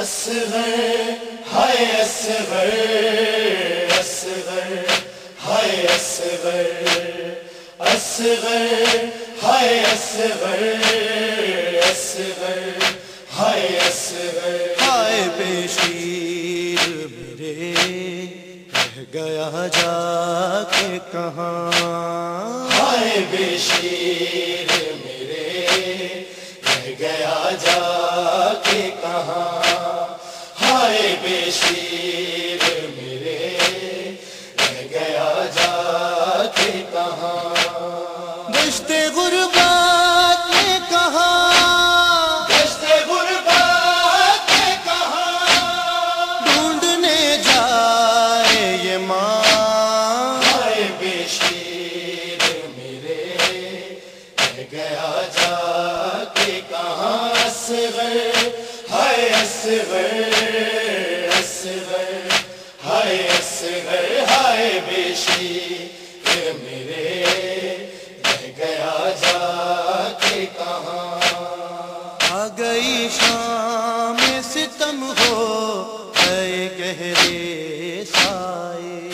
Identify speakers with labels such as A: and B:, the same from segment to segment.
A: اصغر ہائے اصغر اصغر ہائے اصغر اصغر ہائے اصغر اصغر ہائے اصغر
B: ہائے بے شیر میرے رہ گیا جا کے کہاں؟
A: ہائے بے شیر میرے رہ گیا جا کے کہاں؟ ہائے بے شیر میرے، رہ گیا جا کے کہاں؟
B: رشتے غربات
A: اصغر، ہائے اصغر اصغر، ہائے اصغر، ہائے بے شیر میرے رہ گیا جا کے کہاں؟
B: آ گئی شام ستم ہو گئے گہرے سائے۔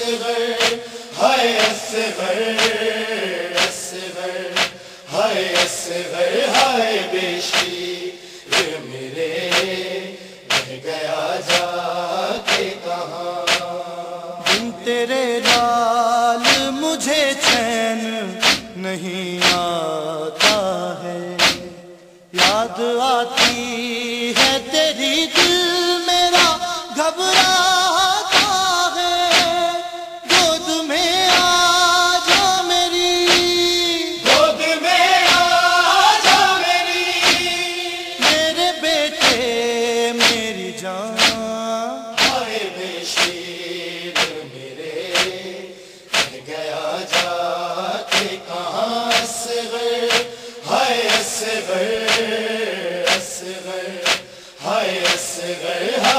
A: اصغر، ہائے اصغر اصغر، ہائے اصغر، ہائے بے شیر میرے، رہ گیا جا کے کہاں؟
B: دن تیرے لال، مجھے چین نہیں آتا ہے۔ یاد آتی ہے تیری دل میرا گھبراتا جان
A: بے شیر میرے گیا جا کے کہاں اصغر ہائے اصغر اصغر ہائے اصغر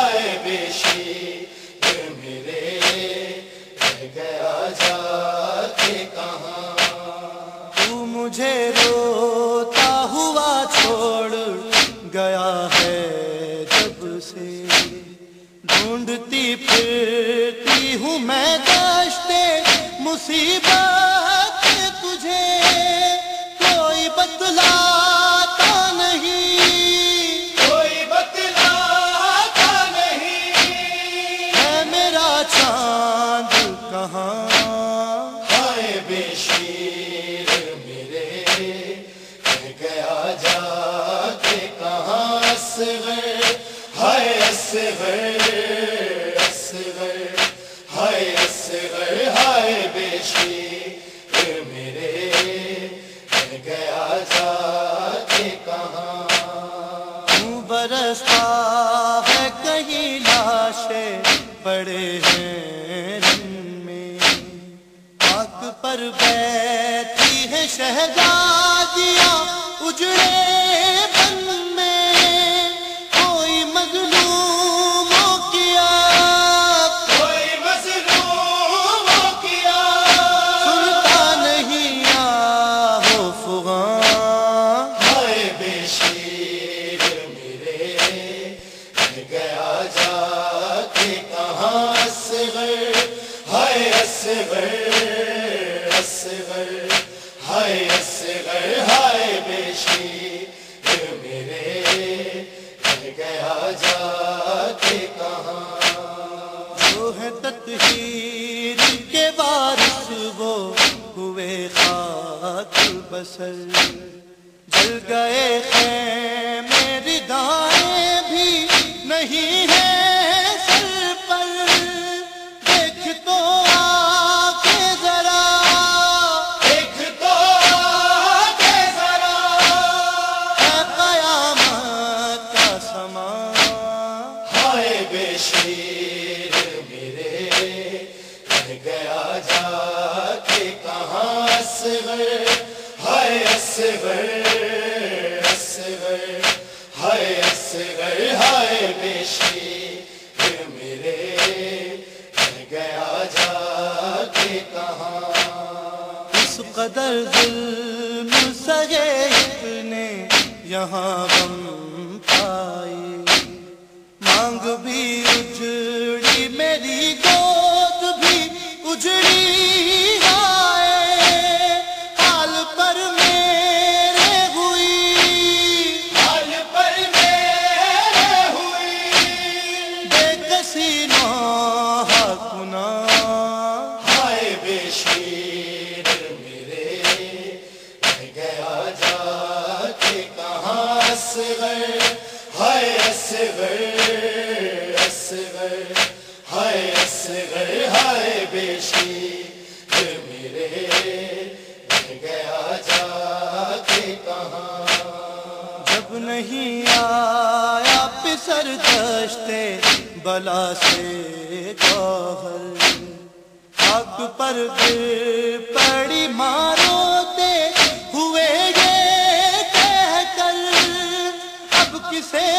B: مصیبت پر بیٹھی ہے شہزادیاں اجڑے بن میں۔ کوئی مظلوموں کیا
A: کوئی مظلوم کیا
B: سنتا نہیں آہو فغاں۔
A: ہائے بے شیر میرے گیا جا کے کہاں اصغر؟ ہائے اصغر۔ گیا کہاں؟
B: وہ ہے تطہیر کے وارث وہ ہوئے خاک بسر جل گئے
A: خیم شیر میرے رہ گیا جا کے کہاں اصغر؟ ہائے اصغر اصغر، ہائے اصغر، ہائے بے شیر میرے رہ گیا جا کے کہاں؟
B: اس قدر ظلم سگے اتنے یہاں غم پائی
A: شیر میرے، رہ گیا جا کے کہاں اصغر ہائے اصغر اصغر ہائے اصغر ہائے بے شیر میرے، رہ گیا جا کے کہاں؟
B: جب نہیں آیا پسر دشتے بلا سے پر پڑی مارو دے ہوئے یہ کہہ کر۔ اب کسے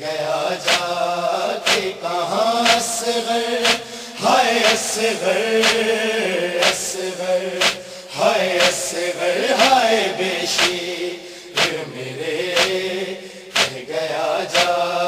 A: گیا جا کے کہاں اصغر؟ ہائے اصغر۔ اصغر ہائے اصغر ہائے بیشی میرے رہ گیا جا